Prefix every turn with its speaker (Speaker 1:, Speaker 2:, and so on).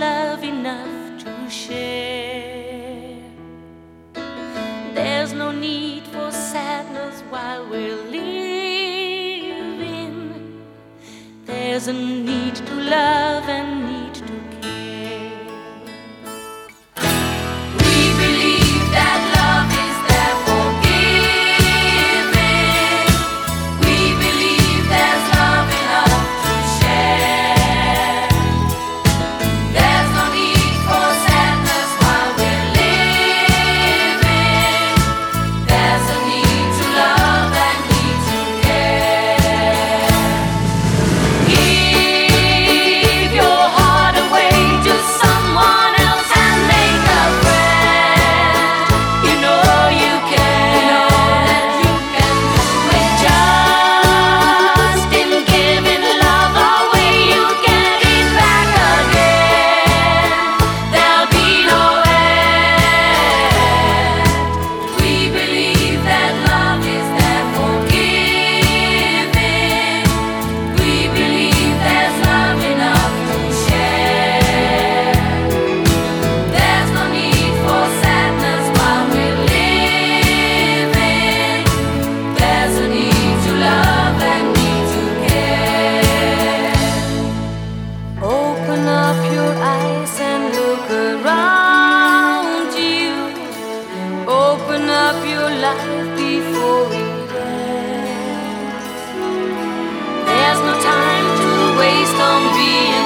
Speaker 1: love enough to share. There's no need for sadness while we're living. There's a need to love There's no time to waste on being.